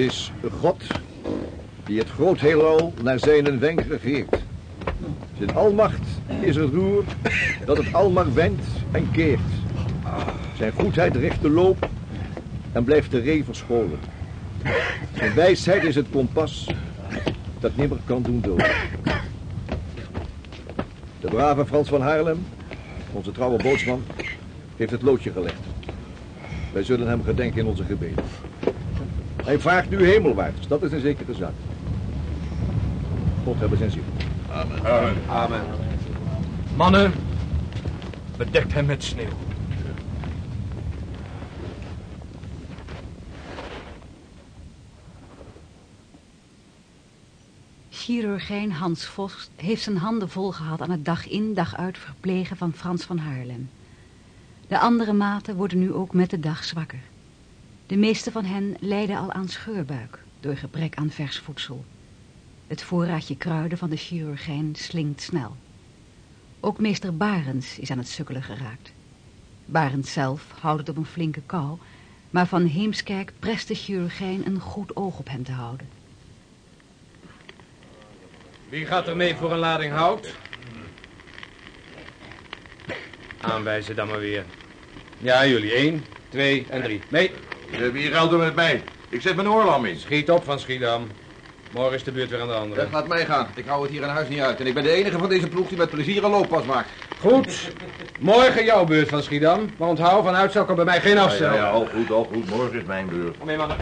Het is God die het groot heelal naar zijn wenk regeert. Zijn almacht is een roer dat het almacht wendt en keert. Zijn goedheid richt de loop en blijft de ree verscholen. Zijn wijsheid is het kompas dat nimmer kan doen dood. De brave Frans van Haarlem, onze trouwe bootsman, heeft het loodje gelegd. Wij zullen hem gedenken in onze gebeden. Hij vaart nu hemelwaarts, dat is een zekere zaak. God hebben zijn ziel. Amen. Amen. Amen. Mannen, bedekt hem met sneeuw. Chirurgijn Hans Vos heeft zijn handen vol gehad aan het dag in dag uit verplegen van Frans van Haarlem. De andere maten worden nu ook met de dag zwakker. De meeste van hen lijden al aan scheurbuik door gebrek aan vers voedsel. Het voorraadje kruiden van de chirurgijn slinkt snel. Ook meester Barens is aan het sukkelen geraakt. Barens zelf houdt het op een flinke kou, maar van Heemskerk prest de chirurgijn een goed oog op hem te houden. Wie gaat er mee voor een lading hout? Aanwijzen dan maar weer. Ja, jullie. één, twee en drie. Mee. Wie ruilt er met mij? Ik zet mijn oorlam in. Schiet op van Schiedam. Morgen is de beurt weer aan de andere. Dat laat mij gaan. Ik hou het hier in huis niet uit. En ik ben de enige van deze ploeg die met plezier een looppas maakt. Goed. Morgen jouw beurt van Schiedam. Maar onthoud, van uitstel kan bij mij geen afstel. Ja, ja, al goed, al goed. Morgen is mijn beurt. Kom mee, mannen.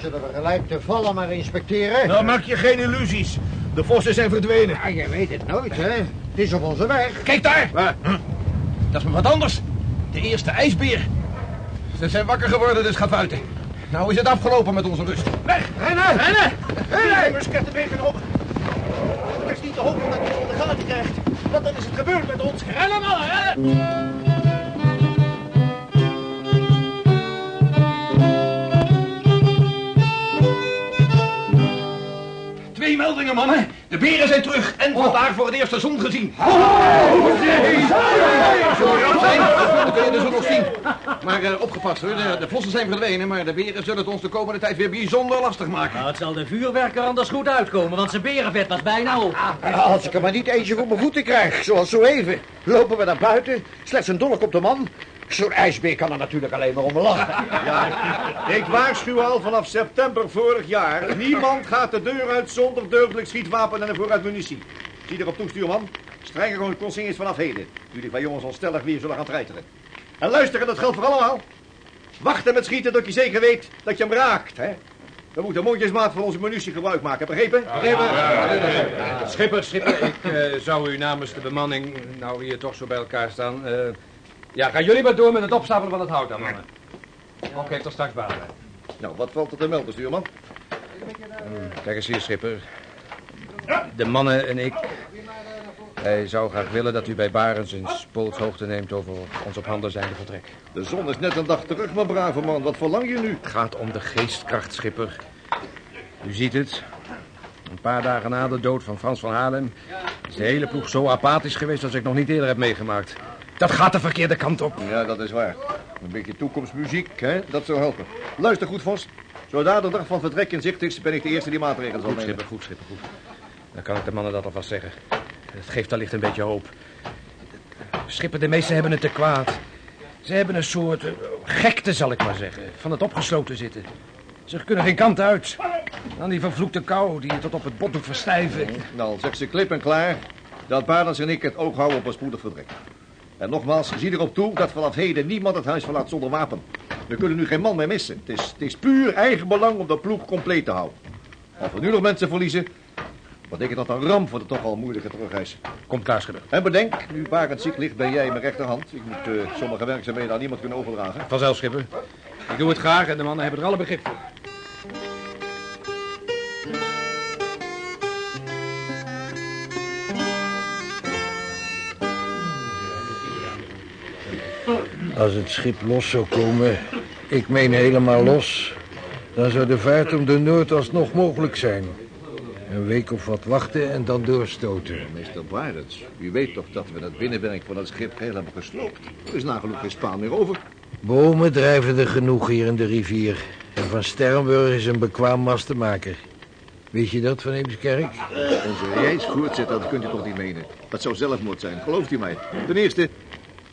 Zullen we gelijk de vallen maar inspecteren? Nou, maak je geen illusies. De vossen zijn verdwenen. Ja, je weet het nooit, hè. Het is op onze weg. Kijk daar! Waar? Dat is maar wat anders. De eerste ijsbeer. Ze zijn wakker geworden, dus ga buiten. Nou is het afgelopen met onze rust. Weg! Rennen! Rennen! Rennen! Musket de wegen op. Het is niet te hopen dat je het in de gaten krijgt. Want dan is het gebeurd met ons. Rennen, mannen! Rennen! Twee meldingen, mannen. De beren zijn terug en vandaag voor het eerst de zon gezien. Zo zijn, dat kun je dus ook nog zien. Maar eh, opgepast hoor, de, de vossen zijn verdwenen, maar de beren zullen het ons de komende tijd weer bijzonder lastig maken. Nou, het zal de vuurwerker anders goed uitkomen, want zijn berenvet was bijna op. Als ik er maar niet eentje voor mijn voeten krijg, zoals zo even. Lopen we naar buiten, slechts een dolk op de man. Zo'n ijsbeer kan er natuurlijk alleen maar om lachen. Ik waarschuw al vanaf september vorig jaar. Niemand gaat de deur uit zonder deugdelijk schietwapen en een voorraad munitie. Zie erop toe, stuurman. Strenge consignes vanaf heden. Jullie van jongens onstellig weer zullen gaan treiteren. En luisteren, dat geldt voor allemaal. Wachten met schieten tot je zeker weet dat je hem raakt, hè. We moeten mondjesmaat van onze munitie gebruik maken, begrepen? Begrepen? Schipper, schipper, ik eh, zou u namens de bemanning, nou hier toch zo bij elkaar staan... eh, ja, gaan jullie maar door met het opstapelen van het hout dan, mannen. Ook heeft er straks bij. Nou, wat valt er te melden, stuurman? Kijk eens hier, schipper. De mannen en ik... Hij zou graag willen dat u bij Barens een spoolshoogte neemt over ons op handen zijnde vertrek. De zon is net een dag terug, mijn brave man. Wat verlang je nu? Het gaat om de geestkracht, schipper. U ziet het. Een paar dagen na de dood van Frans van Haarlem... is de hele ploeg zo apathisch geweest als ik nog niet eerder heb meegemaakt. Dat gaat de verkeerde kant op. Ja, dat is waar. Een beetje toekomstmuziek, hè? Dat zou helpen. Luister goed, Vos. Zodra de dag van vertrek in zicht is, ben ik de eerste die maatregelen zal Goed, nemen. schipper, goed, schipper, goed. Dan kan ik de mannen dat alvast zeggen. Het geeft allicht een beetje hoop. Schipper, de meesten hebben het te kwaad. Ze hebben een soort eh, gekte, zal ik maar zeggen, van het opgesloten zitten. Ze kunnen geen kant uit. Dan die vervloekte kou die je tot op het bot doet verstijven. Nou, zegt ze klip en klaar dat Barends en ik het oog houden op een spoedig vertrek. En nogmaals, zie erop toe dat vanaf heden niemand het huis verlaat zonder wapen. We kunnen nu geen man meer missen. Het is, het is puur eigen belang om de ploeg compleet te houden. Als we nu nog mensen verliezen, betekent dat een ramp voor de toch al moeilijke terugreis. Komt klaar, schipper. En bedenk, nu Barend ziek ligt, ben jij in mijn rechterhand. Ik moet eh, sommige werkzaamheden aan niemand kunnen overdragen. Vanzelf, schipper. Ik doe het graag en de mannen hebben er alle begrip voor. Als het schip los zou komen, ik meen helemaal los... dan zou de vaart om de Noord alsnog mogelijk zijn. Een week of wat wachten en dan doorstoten. Meester Barends, u weet toch dat we het binnenwerk van het schip heel hebben gesloopt? Er is nagenoeg geen spaan meer over. Bomen drijven er genoeg hier in de rivier. En van Sternburg is een bekwaam mastenmaker. Weet je dat van Eemskerk? Onze reis voortzet, dat kunt u toch niet menen. Dat zou zelfmoord zijn, gelooft u mij. Ten eerste,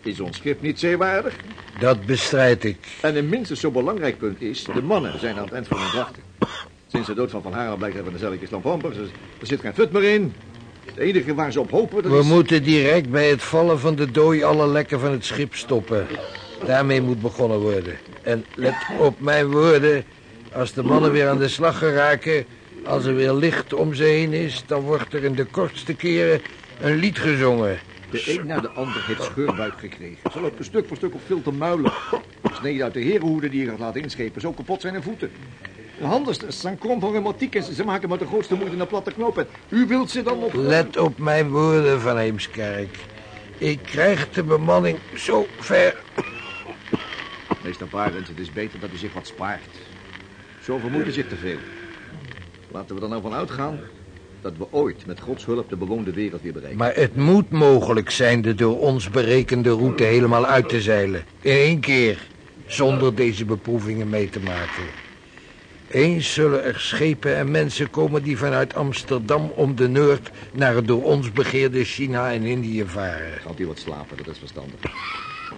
is ons schip niet zeewaardig? Dat bestrijd ik. En een minstens zo belangrijk punt is, de mannen zijn aan het eind van hun drachten. Sinds de dood van Van Haren blijkt hebben de zelletjes lampampers. Er er zit geen fut meer in. Het enige waar ze op hopen, dat We is... moeten direct bij het vallen van de dooi alle lekken van het schip stoppen. Daarmee moet begonnen worden. En let op mijn woorden. Als de mannen weer aan de slag geraken... als er weer licht om ze heen is... dan wordt er in de kortste keren een lied gezongen. De een na de ander heeft scheurbuik gekregen. Ze lopen stuk voor stuk op veel te muilen. Sneden uit de herenhoede die je gaat laten inschepen. Zo kapot zijn hun voeten. De handen staan krom van reumatiek en ze maken met de grootste moeite een platte knoop. En u wilt ze dan nog... Let op mijn woorden van Heemskerk. Ik krijg de bemanning zo ver... Meester Barends, het is beter dat u zich wat spaart. Zo vermoeit u zich te veel. Laten we er nou van uitgaan dat we ooit met Gods hulp de bewoonde wereld weer bereiken. Maar het moet mogelijk zijn de door ons berekende route helemaal uit te zeilen. In één keer. Zonder deze beproevingen mee te maken. Eens zullen er schepen en mensen komen die vanuit Amsterdam om de Noord... naar het door ons begeerde China en Indië varen. Gaat u wat slapen, dat is verstandig.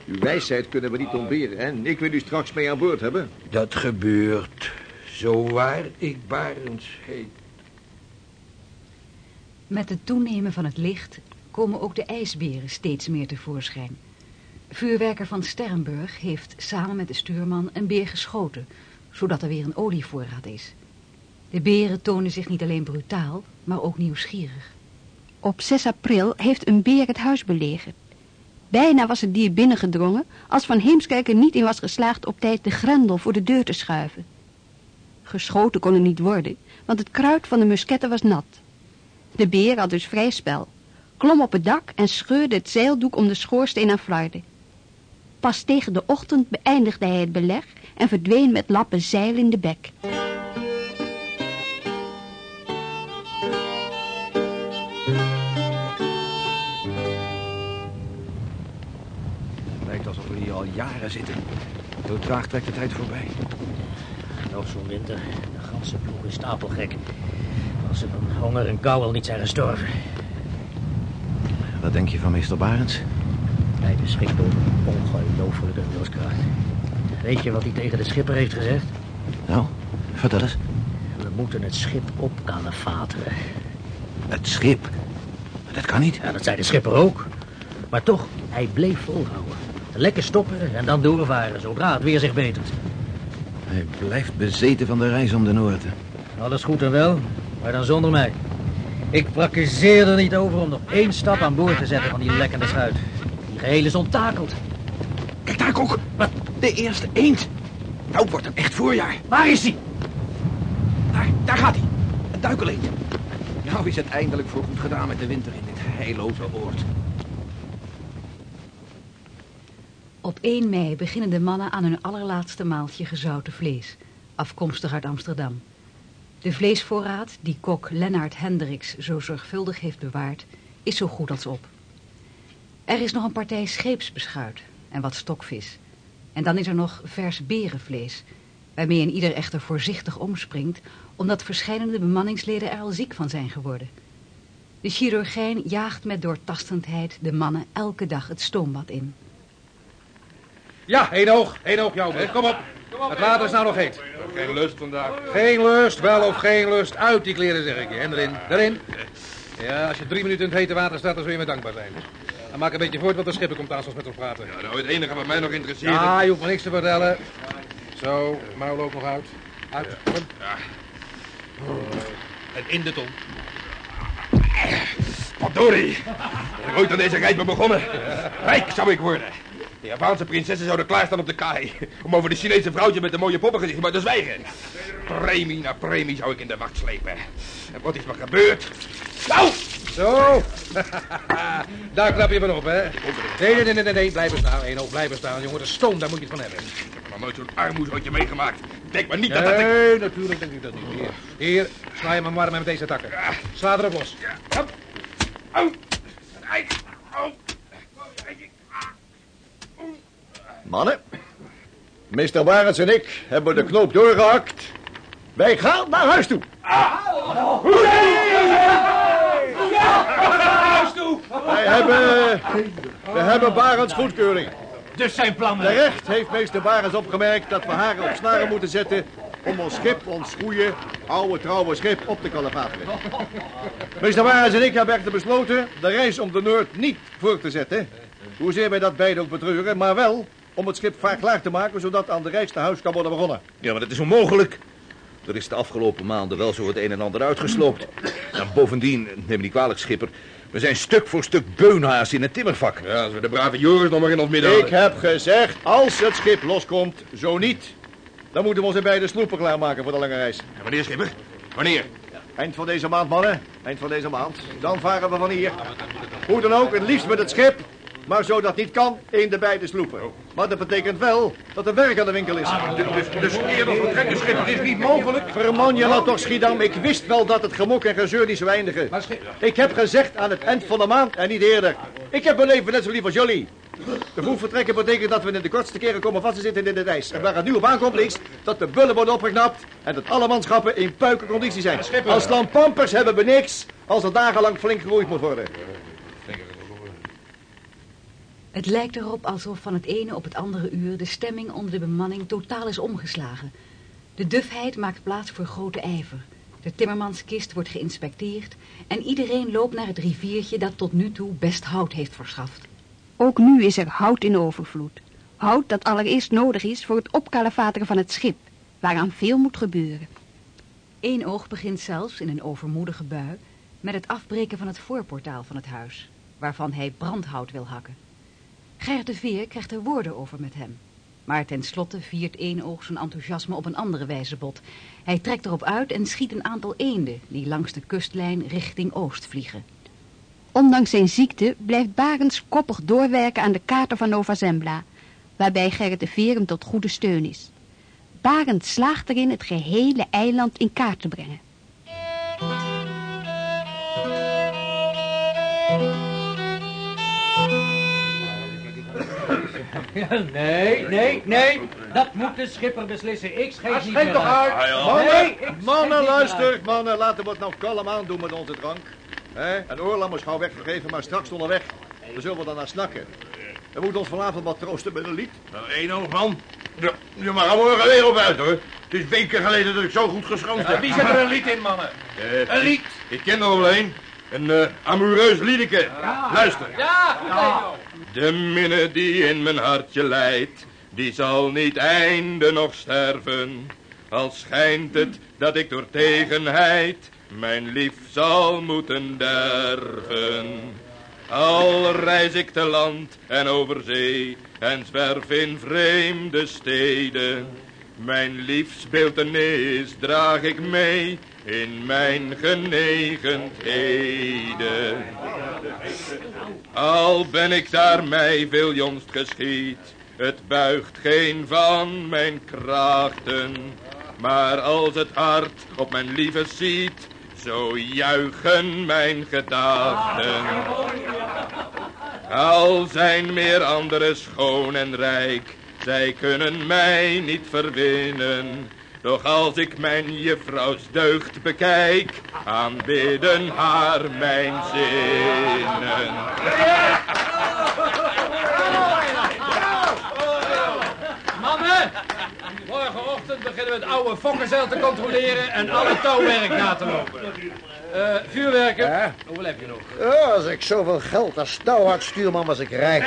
Uw wijsheid kunnen we niet ontberen en ik wil u straks mee aan boord hebben. Dat gebeurt. Zo waar ik Barends heet. Met het toenemen van het licht komen ook de ijsberen steeds meer tevoorschijn. Vuurwerker van Sternburg heeft samen met de stuurman een beer geschoten, zodat er weer een olievoorraad is. De beren tonen zich niet alleen brutaal, maar ook nieuwsgierig. Op 6 april heeft een beer het huis belegerd. Bijna was het dier binnengedrongen als Van Heemskerk er niet in was geslaagd op tijd de grendel voor de deur te schuiven. Geschoten kon er niet worden, want het kruid van de musketten was nat. De beer had dus vrij spel, klom op het dak en scheurde het zeildoek om de schoorsteen aan flarde. Pas tegen de ochtend beëindigde hij het beleg en verdween met lappen zeil in de bek. Het lijkt alsof we hier al jaren zitten. Zo traag trekt de tijd voorbij. Nog zo'n winter. De ganse ploeg is stapelgek. Als ze van honger en kou al niet zijn gestorven. Wat denk je van meester Barends? Hij beschikt over ongelooflijke wilskracht. Weet je wat hij tegen de schipper heeft gezegd? Nou, vertel eens. We moeten het schip op kalefateren. Het schip. Dat kan niet. Ja, dat zei de schipper ook. Maar toch, hij bleef volhouden. Lekker stoppen en dan doorvaren, zodra het weer zich betert. Hij blijft bezeten van de reis om de Noorden. Alles goed en wel, maar dan zonder mij. Ik prakkezeer er niet over om nog één stap aan boord te zetten van die lekkende schuit. Die geheel is onttakeld. Kijk daar, Kok. Wat? De eerste eend. Nou wordt het echt voorjaar. Waar is hij? Daar, daar gaat hij. Een duikeleend. Nou is het eindelijk voorgoed gedaan met de winter in dit heilloze oord. Op 1 mei beginnen de mannen aan hun allerlaatste maaltje gezouten vlees, afkomstig uit Amsterdam. De vleesvoorraad, die kok Lennart Hendricks zo zorgvuldig heeft bewaard, is zo goed als op. Er is nog een partij scheepsbeschuit en wat stokvis. En dan is er nog vers berenvlees, waarmee een ieder echter voorzichtig omspringt, omdat verschillende bemanningsleden er al ziek van zijn geworden. De chirurgijn jaagt met doortastendheid de mannen elke dag het stoombad in. Ja, één oog. één oog, jou. Kom op. Het water is nou nog heet. Geen lust vandaag. Geen lust, wel of geen lust. Uit die kleren, zeg ik je. En erin. Erin. Ja, als je drie minuten in het hete water staat, dan zul je me dankbaar zijn. Dan maak een beetje voort, want de schipper komt aanstonds met ons praten. Ja, nou, het enige wat mij nog interesseert... Ja, je hoeft me niks te vertellen. Zo, muil ook nog uit. Uit. Kom. En in de ton. Verdorie. Als ik ooit aan deze reis ben begonnen, rijk zou ik worden. De Javaanse prinsessen zouden klaarstaan op de kaai... om over de Chinese vrouwtje met de mooie poppengezicht maar te zwijgen. Premie na premie zou ik in de wacht slepen. En wat is me gebeurd? Nou! Zo. Daar klap je van op, hè? Nee, nee, nee, nee, nee. Blijven staan, oog. Blijven staan, jongen. De stoom, daar moet je het van hebben. Ik heb nog nooit zo'n armoezootje meegemaakt. denk maar niet dat dat... Nee, natuurlijk denk ik dat niet. Hier, hier sla je me warm met deze takken. Sla erop los. Mannen, meester Barends en ik hebben de knoop doorgehakt. Wij gaan naar huis toe. Wij hebben, we hebben Barends goedkeuring. Dus zijn plannen. De recht heeft meester Barends opgemerkt dat we haar op snaren moeten zetten om ons schip, ons goede, oude, trouwe schip op te kalefateren. Meester Barends en ik hebben echter besloten de reis om de Noord niet voor te zetten. Hoezeer wij dat beide ook betreuren, maar wel om het schip vaak klaar te maken, zodat aan de reis naar huis kan worden begonnen. Ja, maar dat is onmogelijk. Er is de afgelopen maanden wel zo het een en ander uitgesloopt. En bovendien, neem me niet kwalijk, schipper... we zijn stuk voor stuk beunhaas in het timmervak. Ja, als we de brave Joris nog maar in ons midden Ik heb gezegd, als het schip loskomt, zo niet. Dan moeten we onze beide sloepen klaarmaken voor de lange reis. Ja, wanneer, schipper? Wanneer? Eind van deze maand, mannen. Eind van deze maand. Dan varen we van hier. Hoe dan ook, het liefst met het schip. Maar zo dat niet kan, in de beide sloepen. Maar dat betekent wel dat er werk aan de winkel is. Dus, dus eerder vertrekken, schipper, is niet mogelijk. Verman je nou toch, Schiedam. Ik wist wel dat het gemok en gezeur niet zou eindigen. Ik heb gezegd aan het eind van de maand en niet eerder. Ik heb mijn leven net zo lief als jullie. De vroeg vertrekken betekent dat we in de kortste keren komen vast te zitten in het ijs. En waar het nu op aankomt is dat de bullen worden opgeknapt en dat alle manschappen in puikenconditie zijn. Als lampampers hebben we niks als er dagenlang flink geroeid moet worden. Het lijkt erop alsof van het ene op het andere uur de stemming onder de bemanning totaal is omgeslagen. De dufheid maakt plaats voor grote ijver. De timmermanskist wordt geïnspecteerd en iedereen loopt naar het riviertje dat tot nu toe best hout heeft verschaft. Ook nu is er hout in overvloed. Hout dat allereerst nodig is voor het opkalevateren van het schip, waaraan veel moet gebeuren. Eén oog begint zelfs in een overmoedige bui met het afbreken van het voorportaal van het huis, waarvan hij brandhout wil hakken. Gerrit de Veer krijgt er woorden over met hem. Maar tenslotte viert één oog zijn enthousiasme op een andere wijze bot. Hij trekt erop uit en schiet een aantal eenden die langs de kustlijn richting oost vliegen. Ondanks zijn ziekte blijft Barends koppig doorwerken aan de kaarten van Nova Zembla, waarbij Gerrit de Veer hem tot goede steun is. Barend slaagt erin het gehele eiland in kaart te brengen. Nee, nee, nee. Dat moet de schipper beslissen. Ik schrijf niet meer toch uit! Mannen, mannen, luister. Mannen, laten we het nou kalm aan doen met onze drank. Hè? En Oorlam is gauw weggegeven, maar straks onderweg. We zullen we daarna snakken. We moeten ons vanavond wat troosten met een lied. Nou, één oog, man. Ja, je mag er morgen weer op uit, hoor. Het is weken geleden dat ik zo goed geschroomd heb. Wie zet er een lied in, mannen? een lied? Ik, ken er wel een. Een eh, amoureus liedeke. Luister. Ja, De minne die in mijn hartje leidt, die zal niet einde nog sterven. Al schijnt het dat ik door tegenheid mijn lief zal moeten derven. Al reis ik te land en over zee en zwerf in vreemde steden. Mijn liefsbeeltenis draag ik mee in mijn genegenheden. Al ben ik daar mij veel jongst geschied, het buigt geen van mijn krachten. Maar als het hart op mijn lieve ziet, zo juichen mijn gedachten. Al zijn meer anderen schoon en rijk, zij kunnen mij niet verwinnen. Doch als ik mijn juffrouws deugd bekijk, aanbidden haar mijn zinnen. Mannen, morgenochtend beginnen we het oude fokkerzeil te controleren en alle touwwerk na te lopen. Eh vuurwerken, hoeveel heb je nog? Ja, als ik zoveel geld als touwhardstuurman was ik rijk.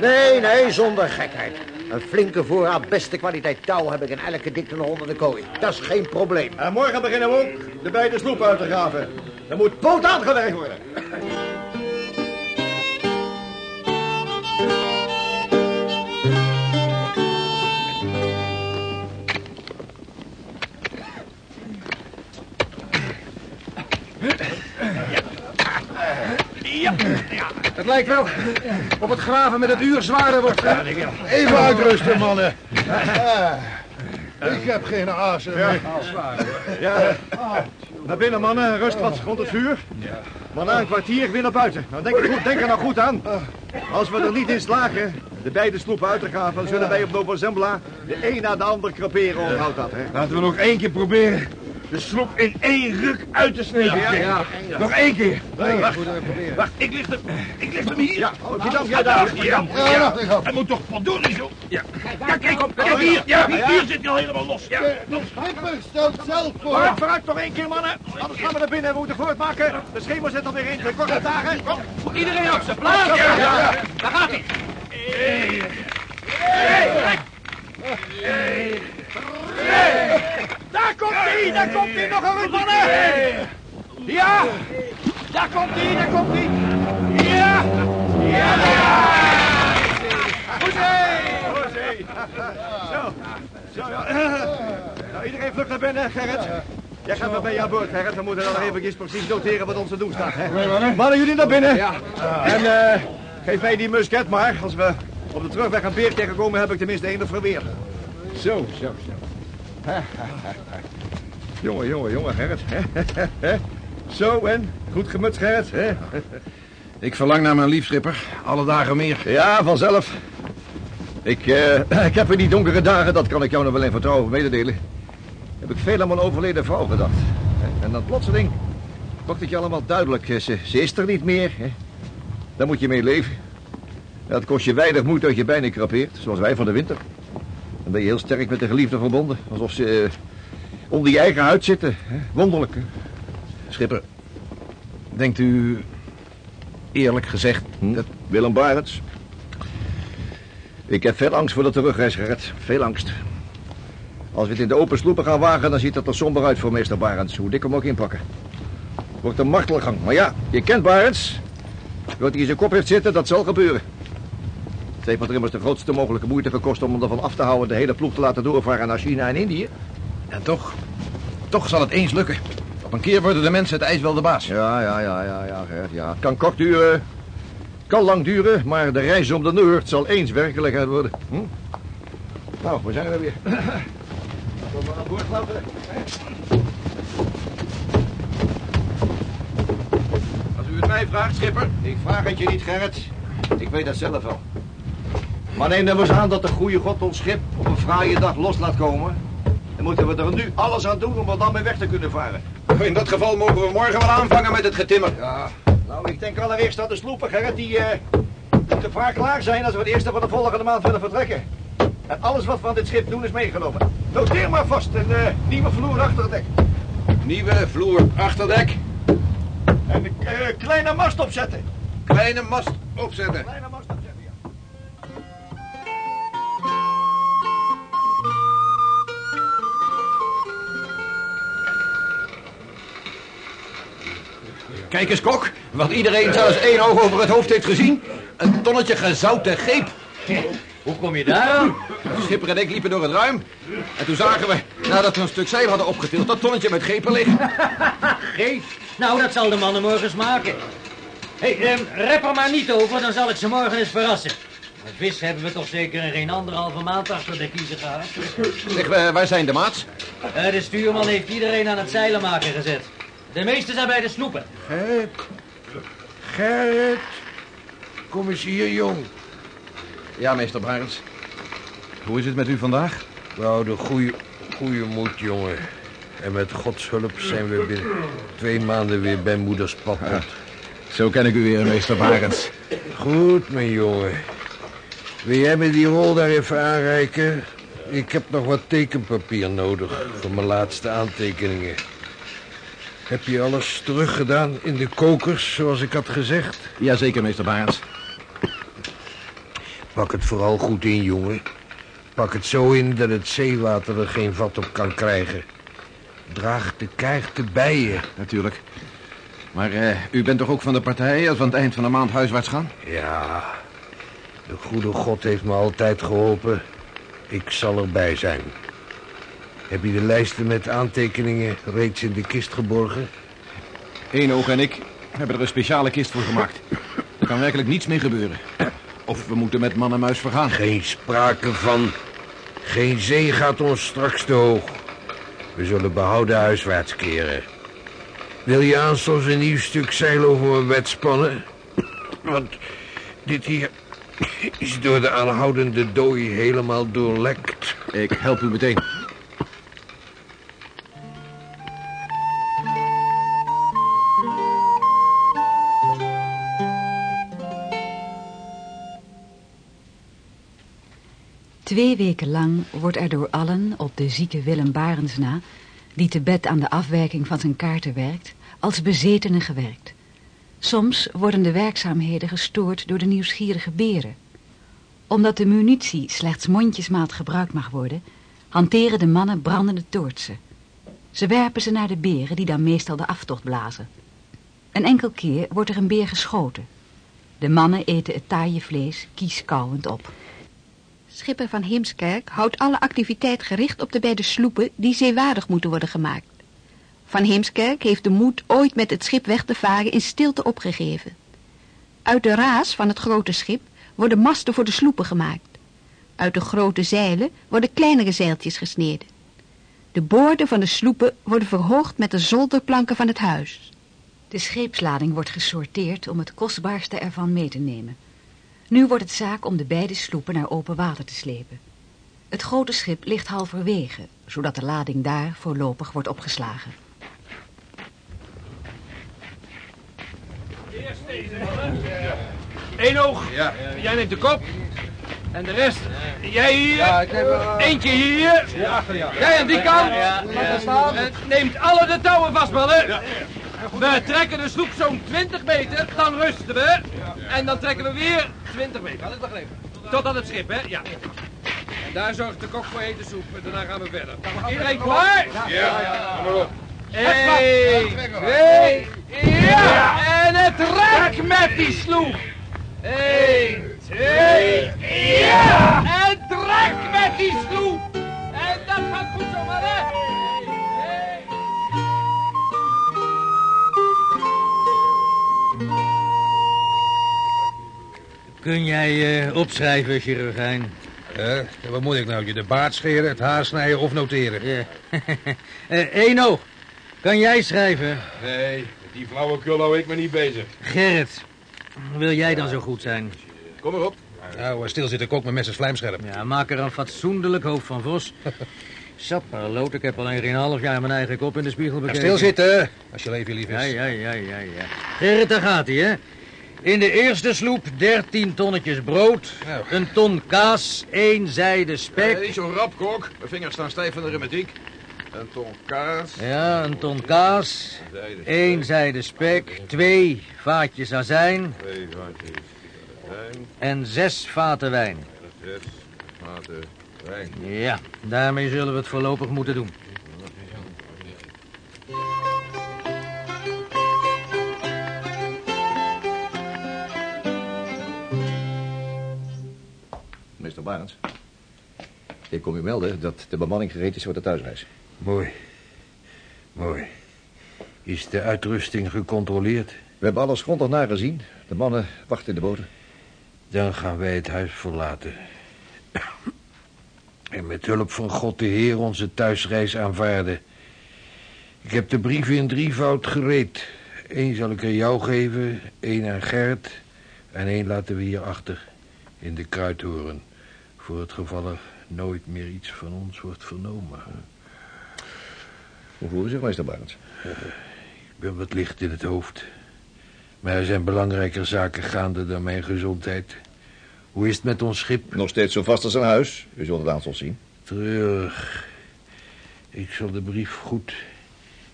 Nee, nee, zonder gekheid. Een flinke voorraad beste kwaliteit touw heb ik in elke dikte nog onder de kooi. Dat is geen probleem. En morgen beginnen we ook de beide sloepen uit te graven. Er moet poot aangewerkt worden. Het lijkt wel of het graven met het uur zwaarder wordt. Even uitrusten, mannen. Ik heb geen azen. Ja. meer. Ja, naar binnen mannen, rust wat rond het vuur. Maar na een kwartier weer naar buiten. Nou, denk, er goed, denk er nou goed aan. Als we er niet in slagen de beide sloepen uit te gaan, dan zullen wij op Nova Zembla de een na de ander kraperen, onthoud dat, hè. Laten we nog één keer proberen de sloep in één ruk uit te snijden. Ja, ja. Nog één keer. Nee, wacht, wacht, ik licht hem, ik licht hem hier. Ja, oh, die dan, jij daar. Ja. Hij moet toch verdorie zo. Ja, ja kijk op, kijk hier. Ja, hier zit hij al helemaal los. Ja, los. Schipper stelt zelf voor. Vooruit, vooruit, nog één keer, mannen. Anders gaan we naar binnen en we moeten voortmaken. De schemer zit alweer in. De korte dagen. Kom. Iedereen op zijn plaats. Ja, ja, ja. Daar gaat hij. Daar komt hij, daar komt hij. Nog een mannen. Ja, daar komt hij, daar komt hij. Ja, ja. Hoezee. Zo, zo, ja. Nou, iedereen vlucht naar binnen, Gerrit. Jij gaat wel bij aan boord, Gerrit. We moeten dan nog even precies noteren wat ons te doen staat. Hè? Mannen, jullie naar binnen. Ja. En eh, geef mij die musket maar. Als we op de terugweg een beer tegenkomen, heb ik tenminste één verweerd. Zo, zo, zo. Jongen, jongen, jongen, Gerrit. Zo, en? Goed gemutst, Gerrit, hè? Ik verlang naar mijn lief, schipper. Alle dagen meer. Ja, vanzelf. Ik, eh, ik heb in die donkere dagen, dat kan ik jou nog wel in vertrouwen mededelen... heb ik veel aan mijn overleden vrouw gedacht. En dan plotseling wordt het je allemaal duidelijk. eh, Ze, ze is er niet meer. Hè? Daar moet je mee leven. Het kost je weinig moeite als je bijna krapeert, zoals wij van de winter. Dan ben je heel sterk met de geliefde verbonden. Alsof ze eh, onder je eigen huid zitten. Hè? Wonderlijk. hè? Schipper, denkt u eerlijk gezegd Hm? dat... Willem Barends. Ik heb veel angst voor de terugreis, Gerrit. Veel angst. Als we het in de open sloepen gaan wagen, dan ziet het er somber uit voor meester Barends. Hoe dik hem ook inpakken. Wordt een martelgang. Maar ja, je kent Barends. Wat hij in zijn kop heeft zitten, dat zal gebeuren. Het heeft me er immers de grootste mogelijke moeite gekost om hem ervan af te houden de hele ploeg te laten doorvaren naar China en Indië. En toch, toch zal het eens lukken. Op een keer worden de mensen het ijs wel de baas. Ja, ja, ja, ja, ja, Gerrit, ja. Het kan kort duren, kan lang duren, maar de reis om de Noord zal eens werkelijkheid worden. Hm? Nou, we zijn er weer. Kom maar aan boord, laten. Als u het mij vraagt, schipper... Ik vraag het je niet, Gerrit. Ik weet dat zelf wel. Maar neem er eens aan dat de goede God ons schip op een fraaie dag los laat komen. Dan moeten we er nu alles aan doen om er dan mee weg te kunnen varen. In dat geval mogen we morgen wel aanvangen met het getimmer. Ja, nou, ik denk allereerst aan de sloepen, Gerrit, die eh moeten vaak klaar zijn als we het eerste van de volgende maand willen vertrekken. En alles wat we aan dit schip doen is meegenomen. Noteer maar vast, een eh, nieuwe vloer achter het dek. Nieuwe vloer achterdek. En een eh, kleine mast opzetten. Kleine mast opzetten. Kleine Kijk eens, kok. Wat iedereen zelfs één oog over het hoofd heeft gezien. Een tonnetje gezouten geep. Hoe kom je daar aan? Schipper en ik liepen door het ruim. En toen zagen we, nadat we een stuk zeil hadden opgetild, dat tonnetje met gepen liggen. Geef. Nou, dat zal de mannen morgen smaken. Hé, hey, rep er maar niet over, dan zal ik ze morgen eens verrassen. Maar vis hebben we toch zeker in geen anderhalve maand achter de kiezer gehad. Zeg, eh, waar zijn de maats? Eh, de stuurman heeft iedereen aan het zeilen maken gezet. De meesten zijn bij de snoepen. Gerrit. Gerrit. Kom eens hier, jong. Ja, meester Barends. Hoe is het met u vandaag? Nou, de goede, goede moed, jongen. En met Gods hulp zijn we binnen twee maanden weer bij moeders papa. Zo ken ik u weer, meester Barends. Goed, mijn jongen. Wil jij me die rol daar even aanreiken? Ik heb nog wat tekenpapier nodig voor mijn laatste aantekeningen. Heb je alles teruggedaan in de kokers, zoals ik had gezegd? Jazeker, meester Barends. Pak het vooral goed in, jongen. Pak het zo in dat het zeewater er geen vat op kan krijgen. Draag de kaarten bij je. Natuurlijk. Maar eh, u bent toch ook van de partij als we aan het eind van de maand huiswaarts gaan? Ja, de goede God heeft me altijd geholpen. Ik zal erbij zijn. Heb je de lijsten met aantekeningen reeds in de kist geborgen? Eén oog en ik hebben er een speciale kist voor gemaakt. Er kan werkelijk niets mee gebeuren. Of we moeten met man en muis vergaan. Geen sprake van. Geen zee gaat ons straks te hoog. We zullen behouden huiswaarts keren. Wil je aanstonds een nieuw stuk zeil over mijn bed spannen? Want dit hier is door de aanhoudende dooi helemaal doorlekt. Ik help u meteen. Twee weken lang wordt er door allen op de zieke Willem Barens na... die te bed aan de afwijking van zijn kaarten werkt... als bezetene gewerkt. Soms worden de werkzaamheden gestoord door de nieuwsgierige beren. Omdat de munitie slechts mondjesmaat gebruikt mag worden... hanteren de mannen brandende toortsen. Ze werpen ze naar de beren die dan meestal de aftocht blazen. Een enkel keer wordt er een beer geschoten. De mannen eten het taaie vlees kieskauwend op. Schipper van Heemskerk houdt alle activiteit gericht op de beide sloepen die zeewaardig moeten worden gemaakt. Van Heemskerk heeft de moed ooit met het schip weg te varen in stilte opgegeven. Uit de raas van het grote schip worden masten voor de sloepen gemaakt. Uit de grote zeilen worden kleinere zeiltjes gesneden. De boorden van de sloepen worden verhoogd met de zolderplanken van het huis. De scheepslading wordt gesorteerd om het kostbaarste ervan mee te nemen. Nu wordt het zaak om de beide sloepen naar open water te slepen. Het grote schip ligt halverwege, zodat de lading daar voorlopig wordt opgeslagen. Eerst deze. Eén oog. Ja. Jij neemt de kop. En de rest, jij hier. Ja, ik neem, eh, Eentje hier. Jij aan die kant. En neemt alle de touwen vast, mannen. We trekken de sloep zo'n 20 meter, dan rusten we. En dan trekken we weer 20 meter. Had ik begrepen? Tot aan het schip, hè? Ja. En daar zorgt de kok voor hete soep. En daarna gaan we verder. Iedereen klaar? Ja, kom maar op. Eén, twee, ja! En het rek met die sloep! Eén, twee, ja! En trek met die sloep! En dat gaat goed zo, maar hè! Kun jij eh, opschrijven, chirurgijn? Eh, wat moet ik nou? Je de baard scheren, het haar snijden of noteren? Ja. Eh, Eno, kan jij schrijven? Nee, met die flauwekul hou ik me niet bezig. Gerrit, wil jij dan zo goed zijn? Kom maar op. Nou, stil zit de kok met en vlijmscherp. Ja, maak er een fatsoenlijk hoofd van Vos. Sapperloot, ik heb alleen geen half jaar mijn eigen kop in de spiegel Ja, bekeken. stil zitten, als je leven lief is. Ja, ja, ja, ja, ja. Gerrit, daar gaat hij, hè. In de eerste sloep 13 tonnetjes brood, een ton kaas, één zijde spek. Eh, niet zo rap, kok. Mijn vingers staan stijf van de rheumatiek. Een ton kaas. Ja, een ton kaas, één zijde spek, twee vaatjes azijn Twee vaatjes wijn. en zes vaten wijn. Zes vaten wijn. Ja, daarmee zullen we het voorlopig moeten doen. Meester Barends. Ik kom u melden dat de bemanning gereed is voor de thuisreis. Mooi. Mooi. Is de uitrusting gecontroleerd? We hebben alles grondig nagezien. De mannen wachten in de boten. Dan gaan wij het huis verlaten. En met hulp van God de Heer onze thuisreis aanvaarden. Ik heb de brieven in drievoud gereed. Eén zal ik aan jou geven, één aan Gerrit... en één laten we hier achter, in de kruidhoren... voor het geval er nooit meer iets van ons wordt vernomen. Hoe voelen zich, meester Barends? Ik ben wat licht in het hoofd. Maar er zijn belangrijker zaken gaande dan mijn gezondheid. Hoe is het met ons schip? Nog steeds zo vast als een huis. U zult het aanstonds zien. Treurig. Ik zal de brief goed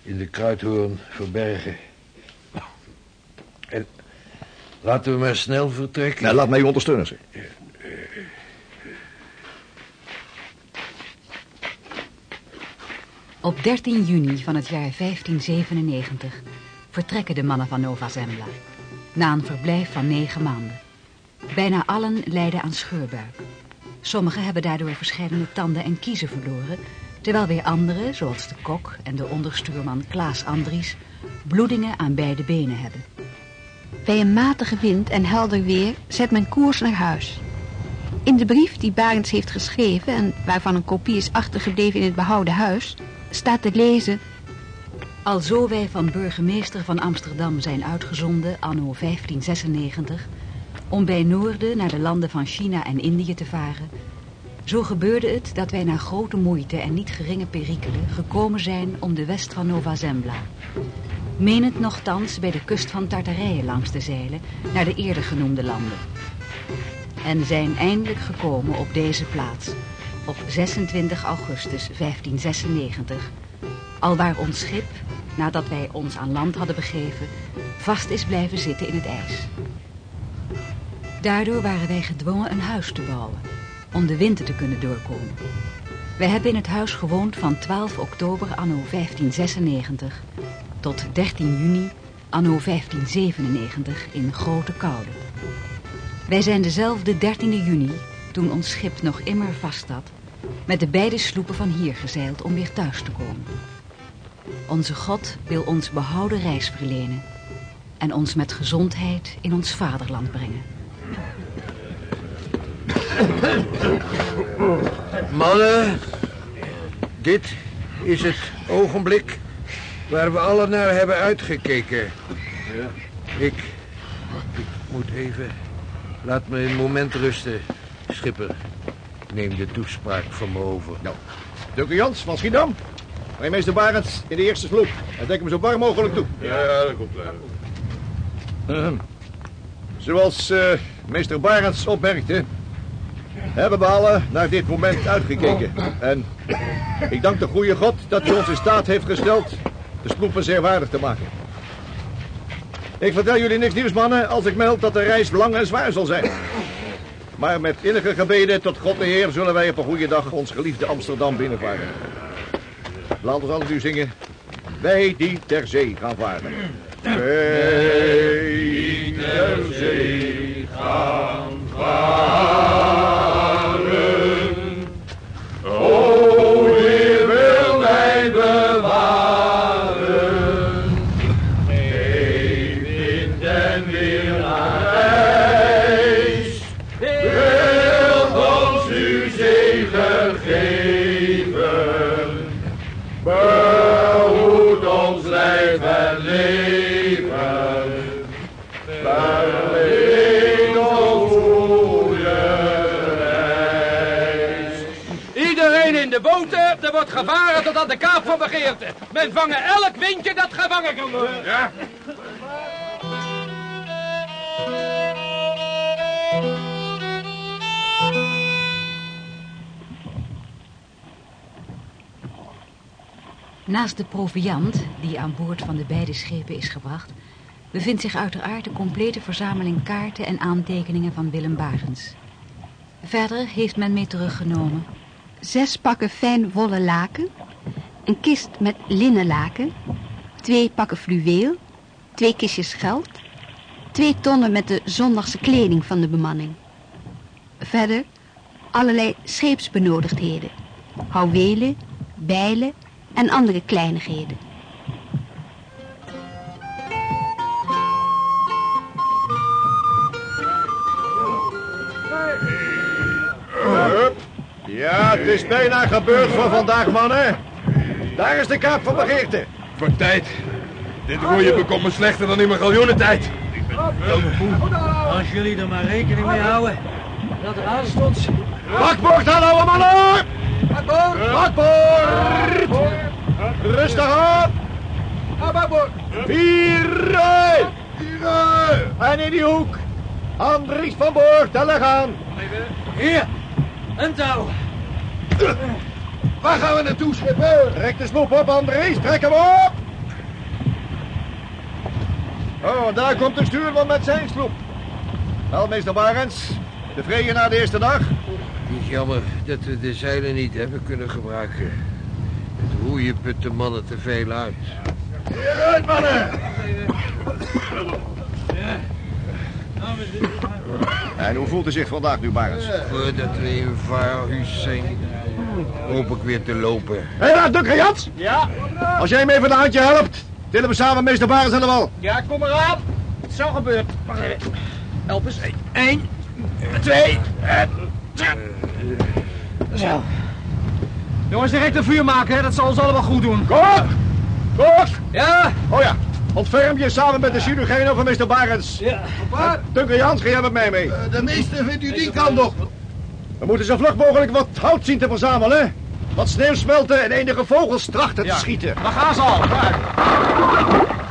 in de kruidhoorn verbergen. En laten we maar snel vertrekken. Nou, laat mij u ondersteunen, sir. Op 13 juni van het jaar 1597 vertrekken de mannen van Nova Zembla. Na een verblijf van negen maanden. Bijna allen lijden aan scheurbuik. Sommigen hebben daardoor verschillende tanden en kiezen verloren... terwijl weer anderen, zoals de kok en de onderstuurman Klaas Andries... bloedingen aan beide benen hebben. Bij een matige wind en helder weer zet men koers naar huis. In de brief die Barends heeft geschreven en waarvan een kopie is achtergebleven in het behouden huis, staat te lezen... Alzo wij van burgemeester van Amsterdam zijn uitgezonden anno 1596 om bij Noorden naar de landen van China en Indië te varen, zo gebeurde het dat wij na grote moeite en niet geringe perikelen gekomen zijn om de west van Nova Zembla. Menend nogthans bij de kust van Tartarije langs te zeilen naar de eerder genoemde landen. En zijn eindelijk gekomen op deze plaats op 26 augustus 1596, alwaar ons schip, nadat wij ons aan land hadden begeven, vast is blijven zitten in het ijs. Daardoor waren wij gedwongen een huis te bouwen, om de winter te kunnen doorkomen. Wij hebben in het huis gewoond van 12 oktober anno 1596 tot 13 juni anno 1597 in grote koude. Wij zijn dezelfde 13e juni, toen ons schip nog immer vast zat, met de beide sloepen van hier gezeild om weer thuis te komen. Onze God wil ons behouden reis verlenen en ons met gezondheid in ons vaderland brengen. Mannen, dit is het ogenblik waar we alle naar hebben uitgekeken. Ik, ik moet even... Laat me een moment rusten, schipper. Neem de toespraak van me over. Nou, Dukke Jans van Schiedam. Breng meester Barends in de eerste sloep. En dek hem zo warm mogelijk toe. Ja, dat komt wel. Ehm, Zoals eh, meester Barends opmerkte, hebben we allen naar dit moment uitgekeken. En ik dank de goede God dat hij ons in staat heeft gesteld de sloepen zeer waardig te maken. Ik vertel jullie niks nieuws, mannen, als ik meld dat de reis lang en zwaar zal zijn. Maar met innige gebeden tot God de Heer zullen wij op een goede dag ons geliefde Amsterdam binnenvaren. Laat ons allen nu zingen. Wij die ter zee gaan varen. Wij die ter zee gaan varen. Gevaren tot aan de kaap van begeerte. Men vangen elk windje dat gevangen kan worden. Ja. Naast de proviand, die aan boord van de beide schepen is gebracht, bevindt zich uiteraard de complete verzameling kaarten en aantekeningen van Willem Barens. Verder heeft men mee teruggenomen Zes pakken fijn wollen laken, een kist met linnen laken, twee pakken fluweel, twee kistjes geld, twee tonnen met de zondagse kleding van de bemanning. Verder allerlei scheepsbenodigdheden, houwelen, bijlen en andere kleinigheden. Is bijna gebeurd voor vandaag, mannen. Daar is de kaap van begeerte. Voor tijd. Dit roeien bekomt me slechter dan in mijn galjoenentijd. Als jullie er maar rekening mee houden dat er aanstonds... Bakboord aan, ouwe mannen! Bakboord! Bakboord! Rustig op! Vieren! En in die hoek. Andries van boord, tellen gaan. Hier, een touw. Waar gaan we naartoe, schipper? Trek de sloep op, Andries. Trek hem op. Oh, daar komt de stuurman met zijn sloep. Wel, meester Barends. Tevreden na de eerste dag? Het is jammer dat we de zeilen niet hebben kunnen gebruiken. Het roeien put de mannen te veel uit. Hieruit, mannen! En hoe voelt u zich vandaag nu, Barends? Voordat we in vaarhuis zijn, hoop ik weer te lopen. Hé, hey, daar, Dukker Jans! Ja? Als jij me even een handje helpt, tillen we samen meester Barends aan de wal. Ja, kom eraan. Het is al gebeurd. Wacht even. Help eens. Eén, twee, en. Zo. Jongens, direct een vuur maken, hè? dat zal ons allemaal goed doen. Kok! Kok! Ja? Oh ja, ontferm je samen met de chirurgijn over meester Barends. Ja. Dunker Jans, ga jij met mij mee. De meester vindt u die kant op. We moeten zo vlug mogelijk wat hout zien te verzamelen. Wat sneeuw smelten en enige vogels trachten te schieten. Dan gaan ze al.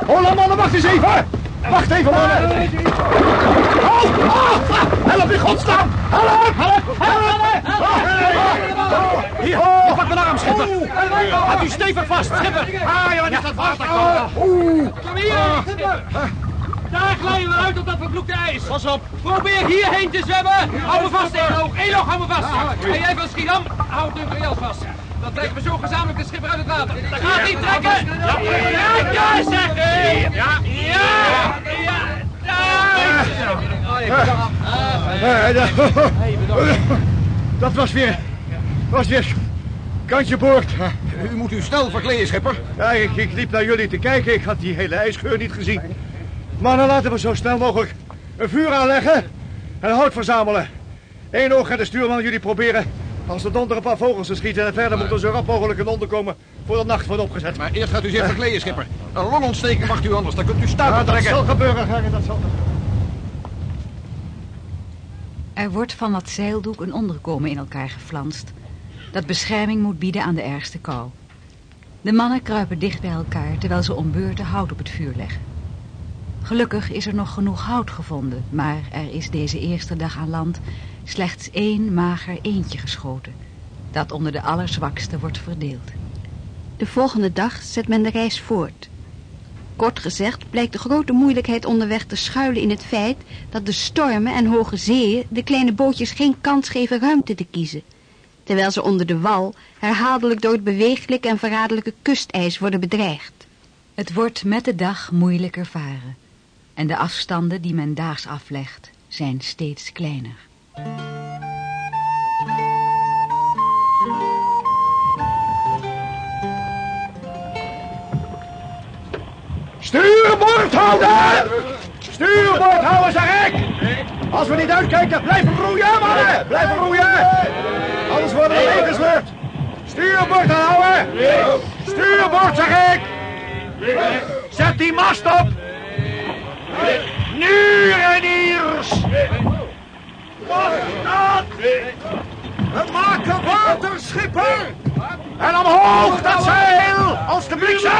Hola mannen, wacht eens even! Wacht even mannen! Halt! Ah! Help in godsnaam! Help! Help! Hier, je pakt mijn arm, schipper. Houd u stevig vast, schipper. Ah, ja, die gaat water Kom hier, schipper. Daar glijden we uit op dat vervloekte ijs. Pas op. Probeer hierheen te zwemmen. Hou me vast, één oog. Eén oog, hou me vast. En jij van Schiedam, hou het Dunkerjel vast. Dan trekken we zo gezamenlijk de schipper uit het water. Dat gaat niet trekken. Ja, ja, ja. Ja, ja, ja. Dat was weer... was weer... kantje boord. U moet u snel verkleden, schipper. Ja, ik, ik liep naar jullie te kijken. Ik had die hele ijsgeur niet gezien. Maar dan laten we zo snel mogelijk een vuur aanleggen en hout verzamelen. Eén oog en de stuurman jullie proberen als de donder een paar vogels te schieten... en verder moeten we zo rap mogelijk in onderkomen voor de nacht wordt opgezet. Maar eerst gaat u zich verkleden, schipper. Een longontsteking mag u anders, dan kunt u stuipen Ja, dat trekken. zal gebeuren, Gerrit, dat zal Er wordt van dat zeildoek een onderkomen in elkaar geflanst... dat bescherming moet bieden aan de ergste kou. De mannen kruipen dicht bij elkaar terwijl ze om beurten hout op het vuur leggen. Gelukkig is er nog genoeg hout gevonden, maar er is deze eerste dag aan land slechts één mager eendje geschoten, dat onder de allerzwakste wordt verdeeld. De volgende dag zet men de reis voort. Kort gezegd blijkt de grote moeilijkheid onderweg te schuilen in het feit dat de stormen en hoge zeeën de kleine bootjes geen kans geven ruimte te kiezen. Terwijl ze onder de wal herhaaldelijk door het beweeglijke en verraderlijke kustijs worden bedreigd. Het wordt met de dag moeilijker varen en de afstanden die men daags aflegt zijn steeds kleiner. Stuurbord houden! Stuurbord houden, zeg ik! Als we niet uitkijken, blijven roeien, mannen! Blijven roeien! Anders worden we meegesleurd. Stuurbord houden! Stuurbord, zeg ik! Zet die mast op! Nu, reniers! We maken water, schipper! En omhoog dat zeil, als de bliksem!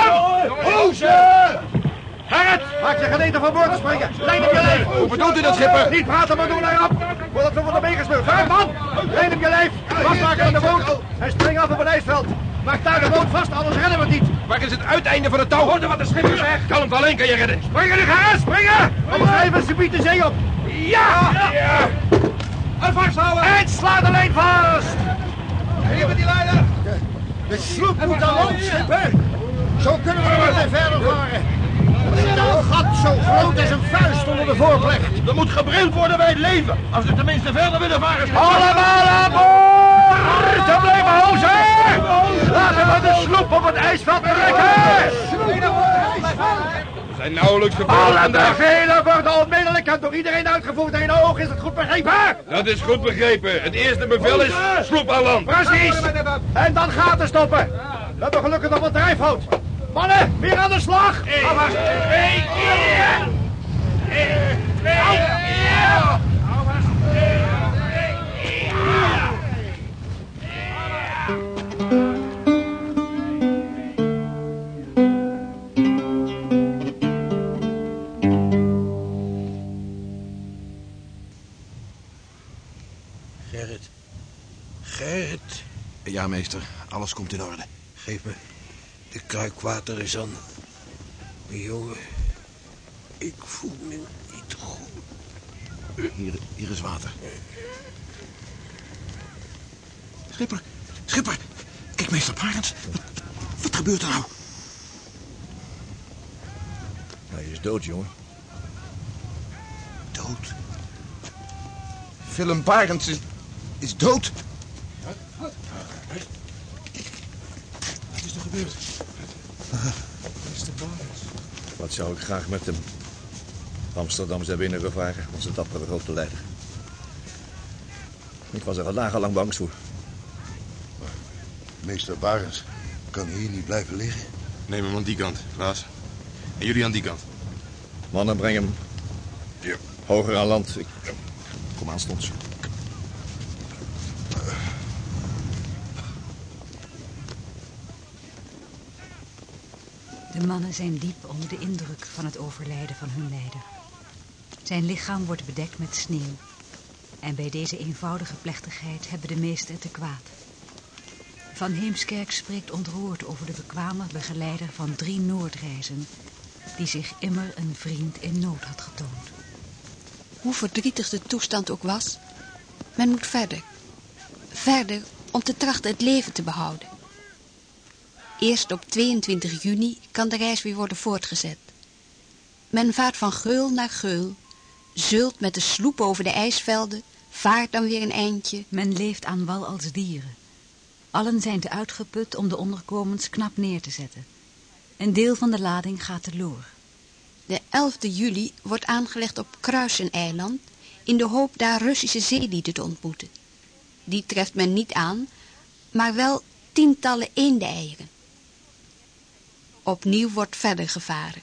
Hoezen! Gerrit, maak je geleden van boord te springen. Lijn op je lijf. Hoe bedoelt u dat, schipper? Niet praten, maar doen erop. Voordat we worden meegesleurd. Vijf man, lijn op je lijf. Vastmaken aan de boot. En spring af op het ijsveld. Maak daar de boot vast, anders redden we het niet. Waar is het uiteinde van het touw? Hoorde wat de schipper zegt. Kalm, alleen kan je redden. Springen nu, Gerrit, springen! Drijven ze de zee op. Ja! ja. En vasthouden. En sla de lijn vast. Hier met die leider. De sloep moet aan land, schipper. Zo kunnen we nog weer verder varen. Een gat zo groot als een vuist onder de voorplecht. Er moet gebrild worden bij het leven. Als we tenminste verder willen varen. Allemaal aan boord! Te blijven hozen! Laten we de sloep op het ijsveld trekken! Zijn nauwelijks gebeurd Alle bevelen worden onmiddellijk en door iedereen uitgevoerd. Eén oog, is het goed begrepen? Dat is goed begrepen. Het eerste bevel is sloep aan land. Precies! En dan gaten stoppen. We hebben gelukkig nog wat drijfhout. Mannen, weer aan de slag! Eén, ja. Eén, twee, meester. Alles komt in orde. Geef me de kruik water eens aan. Jongen, ik voel me niet goed. Hier, hier is water. Schipper, schipper. Kijk, meester Parens. Wat, wat gebeurt er nou? Hij is dood, jongen. Dood. Willem Barends is, is dood. Is er gebeurd? Wat zou ik graag met hem. Amsterdam zijn binnengevaren, onze dappere grote leider. Ik was er al dagenlang bang voor. Meester Barens kan hier niet blijven liggen. Neem hem aan die kant, Klaas. En jullie aan die kant. Mannen, breng hem Ja. hoger aan land. Ik... Kom aan, stonds. De mannen zijn diep onder de indruk van het overlijden van hun leider. Zijn lichaam wordt bedekt met sneeuw. En bij deze eenvoudige plechtigheid hebben de meesten het te kwaad. Van Heemskerk spreekt ontroerd over de bekwame begeleider van drie Noordreizen... die zich immer een vriend in nood had getoond. Hoe verdrietig de toestand ook was, men moet verder. Verder om te trachten het leven te behouden. Eerst op 22 juni kan de reis weer worden voortgezet. Men vaart van geul naar geul, zult met de sloep over de ijsvelden, vaart dan weer een eindje. Men leeft aan wal als dieren. Allen zijn te uitgeput om de onderkomens knap neer te zetten. Een deel van de lading gaat teloor. De 11e juli wordt aangelegd op Kruisen-eiland... in de hoop daar Russische zeelieden te ontmoeten. Die treft men niet aan, maar wel tientallen eendeieren. Opnieuw wordt verder gevaren.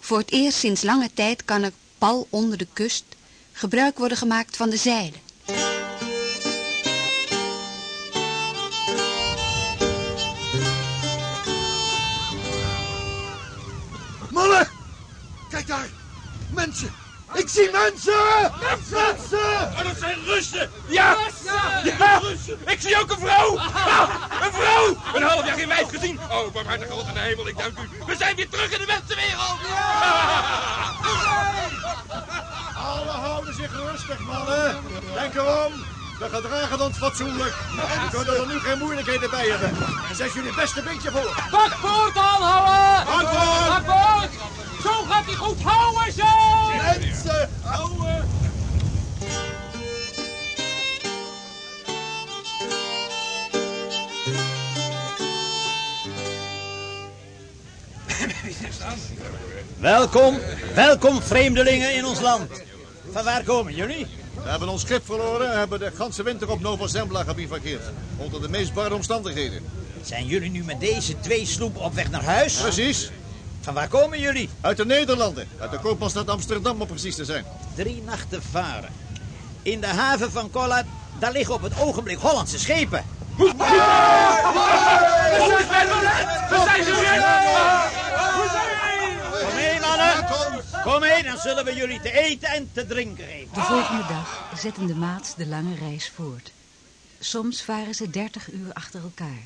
Voor het eerst sinds lange tijd kan er pal onder de kust... gebruik worden gemaakt van de zeilen. Mannen! Kijk daar! Mensen! Ik zie mensen! Mensen! Oh, dat zijn Russen! Ja! Ja! Ik zie ook een vrouw! Ah, een vrouw! Een half jaar geen wijf gezien! Oh, barmhartige God in de hemel, ik dank u. We zijn weer terug in de mensenwereld! Alle houden zich rustig, mannen. Denk erom. We gedragen ons fatsoenlijk. En we kunnen er nu geen moeilijkheden bij hebben. En zet jullie best een beetje voor. Bakboord aanhouden! Bakboord! Bakboord! Zo gaat hij goed houden, zo! Mensen, houden! Welkom, welkom vreemdelingen in ons land. Van waar komen jullie? We hebben ons schip verloren en hebben de ganse winter op Nova Zembla gebivakkeerd. Onder de meest barre omstandigheden. Zijn jullie nu met deze twee sloepen op weg naar huis? Precies. Van waar komen jullie? Uit de Nederlanden. Uit de koopmanstad Amsterdam om precies te zijn. Drie nachten varen. In de haven van Kolla, daar liggen op het ogenblik Hollandse schepen. We zijn zo weer! Kom mee, mannen. Kom mee, dan zullen we jullie te eten en te drinken geven. De volgende dag zetten de maats de lange reis voort. Soms varen ze dertig uur achter elkaar.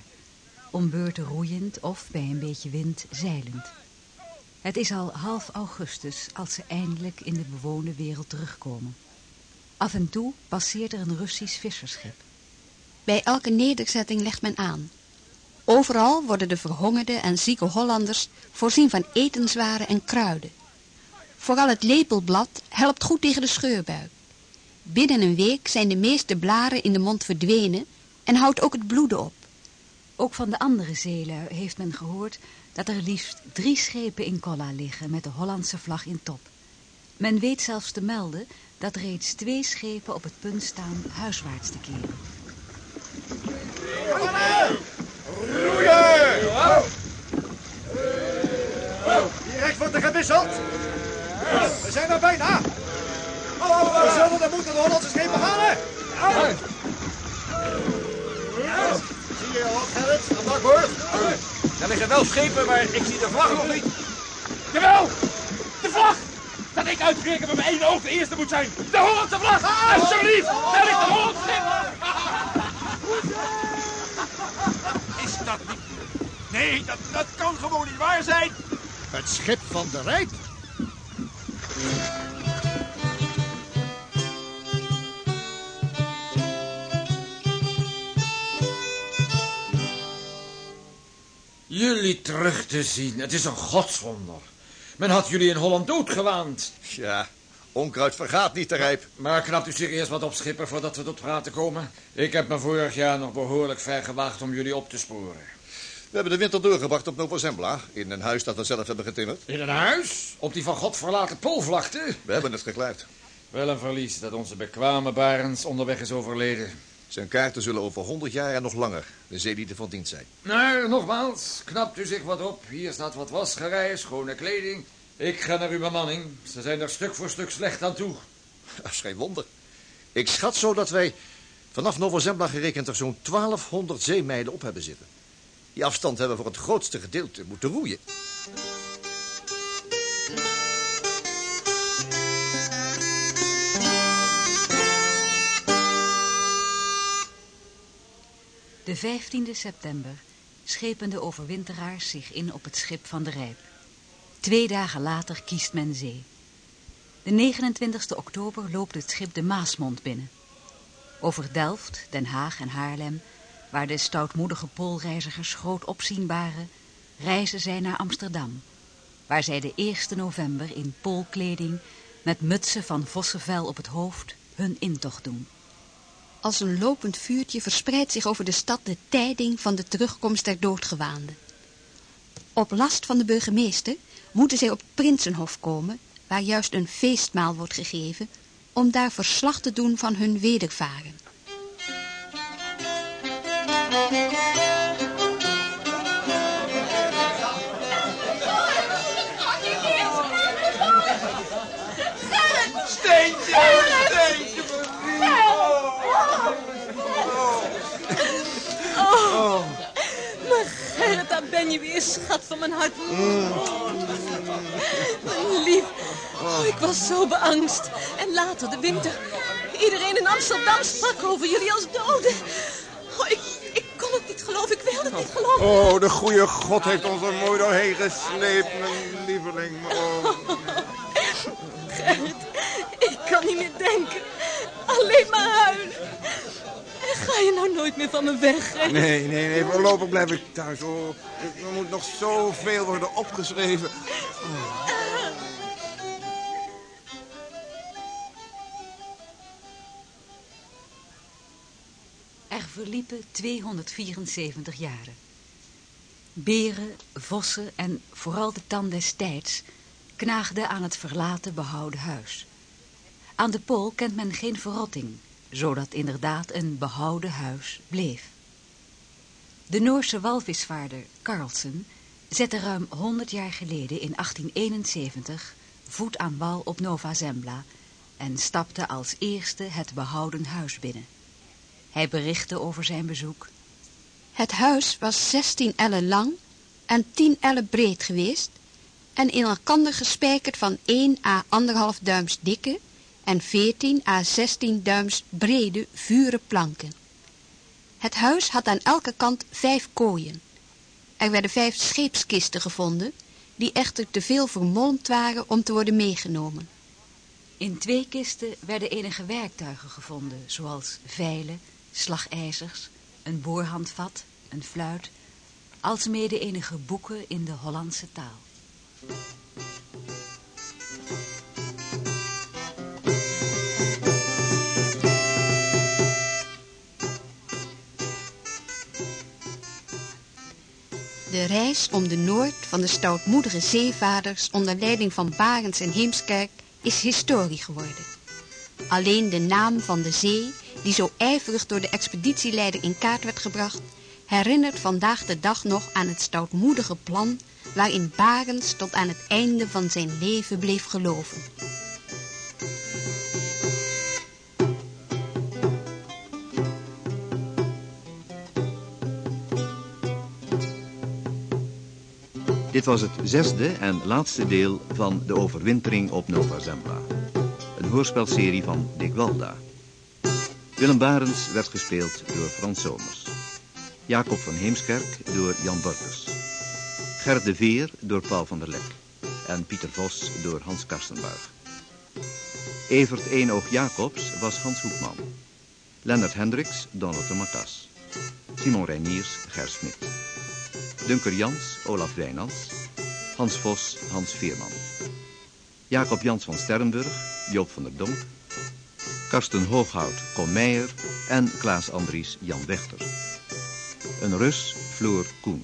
Om beurten roeiend of bij een beetje wind zeilend. Het is al half augustus als ze eindelijk in de bewoonde wereld terugkomen. Af en toe passeert er een Russisch visserschip. Bij elke nederzetting legt men aan. Overal worden de verhongerde en zieke Hollanders voorzien van etenswaren en kruiden. Vooral het lepelblad helpt goed tegen de scheurbuik. Binnen een week zijn de meeste blaren in de mond verdwenen en houdt ook het bloeden op. Ook van de andere zeelui heeft men gehoord dat er liefst drie schepen in Kolla liggen met de Hollandse vlag in top. Men weet zelfs te melden dat reeds twee schepen op het punt staan huiswaarts te keren. Roeien! Direct wordt er gewisseld. We zijn er bijna. We zullen de moeten de Hollandse schepen halen. Zie je al, Gerrit, aan bakboord? Er liggen wel schepen, maar ik zie de vlag nog niet. Jawel! De vlag! Dat ik uitgerekend met mijn één oog de eerste moet zijn. De Hollandse vlag! Alsjeblieft! Daar ligt de Hollandse schip! Is dat niet... Nee, dat, dat kan gewoon niet waar zijn. Het schip van de Rijk. Jullie terug te zien, het is een godswonder. Men had jullie in Holland doodgewaand. Ja, onkruid vergaat niet te rijp. Maar knapt u zich eerst wat op, schipper, voordat we tot praten komen? Ik heb me vorig jaar nog behoorlijk ver gewaagd om jullie op te sporen. We hebben de winter doorgebracht op Nova Zembla. In een huis dat we zelf hebben getimmerd. In een huis? Op die van God verlaten poolvlakte? We hebben het gekleid. Wel een verlies dat onze bekwame Barends onderweg is overleden. Zijn kaarten zullen over honderd jaar en nog langer de zeelieden van dienst zijn. Maar nogmaals, knapt u zich wat op. Hier staat wat wasgerei, schone kleding. Ik ga naar uw bemanning. Ze zijn er stuk voor stuk slecht aan toe. Dat is geen wonder. Ik schat zo dat wij vanaf Novo Zembla gerekend er zo'n 1200 zeemijlen op hebben zitten. Die afstand hebben we voor het grootste gedeelte moeten roeien. De 15e september schepen de overwinteraars zich in op het schip van de Rijp. Twee dagen later kiest men zee. De 29e oktober loopt het schip de Maasmond binnen. Over Delft, Den Haag en Haarlem, waar de stoutmoedige poolreizigers groot opzien waren, reizen zij naar Amsterdam, waar zij de 1 november in poolkleding met mutsen van vossenvel op het hoofd hun intocht doen. Als een lopend vuurtje verspreidt zich over de stad de tijding van de terugkomst der doodgewaanden. Op last van de burgemeester moeten zij op Prinsenhof komen, waar juist een feestmaal wordt gegeven, om daar verslag te doen van hun wedervaren. Ben je weer, schat van mijn hart. Mijn lief. Oh, ik was zo beangst. En later de winter. Iedereen in Amsterdam sprak over jullie als doden. Oh, ik, ik kon het niet geloven. Ik wilde het niet geloven. Oh, de goede God heeft ons er mooi doorheen gesleept, mijn lieveling. Oh. Ik kan niet meer denken. Alleen maar. En ga je nou nooit meer van me weg? Nee, nee, nee, voorlopig blijf ik thuis. Oh, er moet nog zoveel worden opgeschreven. Oh. Er verliepen 274 jaren. Beren, vossen en vooral de tand des tijds knaagden aan het verlaten behouden huis. Aan de pool kent men geen verrotting, zodat inderdaad een behouden huis bleef. De Noorse walvisvaarder Carlsen zette ruim 100 jaar geleden in 1871 voet aan wal op Nova Zembla en stapte als eerste het behouden huis binnen. Hij berichtte over zijn bezoek. Het huis was 16 ellen lang en 10 ellen breed geweest en in elkander gespijkerd van 1 à 1,5 duims dikke en 14 à 16 duims brede vuren planken. Het huis had aan elke kant vijf kooien. Er werden vijf scheepskisten gevonden, die echter te veel vermolmd waren om te worden meegenomen. In twee kisten werden enige werktuigen gevonden, zoals veilen, slagijzers, een boorhandvat, een fluit, alsmede enige boeken in de Hollandse taal. De reis om de Noord van de stoutmoedige zeevaders onder leiding van Barends en Heemskerk is historie geworden. Alleen de naam van de zee, die zo ijverig door de expeditieleider in kaart werd gebracht, herinnert vandaag de dag nog aan het stoutmoedige plan waarin Barends tot aan het einde van zijn leven bleef geloven. Dit was het zesde en laatste deel van De Overwintering op Nova Zembla. Een hoorspelserie van Dick Walda. Willem Barens werd gespeeld door Frans Somers. Jacob van Heemskerk door Jan Borkers. Gert de Veer door Paul van der Lek. En Pieter Vos door Hans Karstenbuig. Evert Eenoog Jacobs was Hans Hoekman. Lennart Hendricks, Donald de Matas. Simon Reiniers, Ger Smit. Dunker Jans, Olaf Wijnands. Hans Vos, Hans Veerman. Jacob Jans van Sterrenburg, Joop van der Donk. Karsten Hooghout, Con Meijer en Klaas Andries, Jan Wechter. Een Rus, Floor Koen.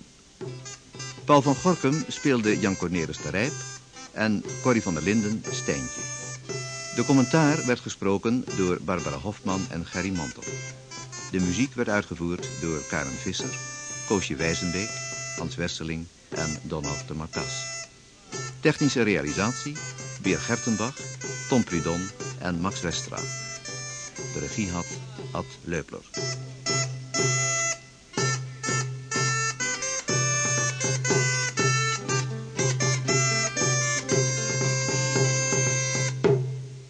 Paul van Gorkum speelde Jan Cornelis de Rijp en Corrie van der Linden Steintje. De commentaar werd gesproken door Barbara Hofman en Gerry Mantel. De muziek werd uitgevoerd door Karen Visser, Koosje Wijzenbeek, Hans Wesseling en Donald de Martas. Technische realisatie, Beer Gertenbach, Tom Prudon en Max Westra. De regie had Ad Leupler.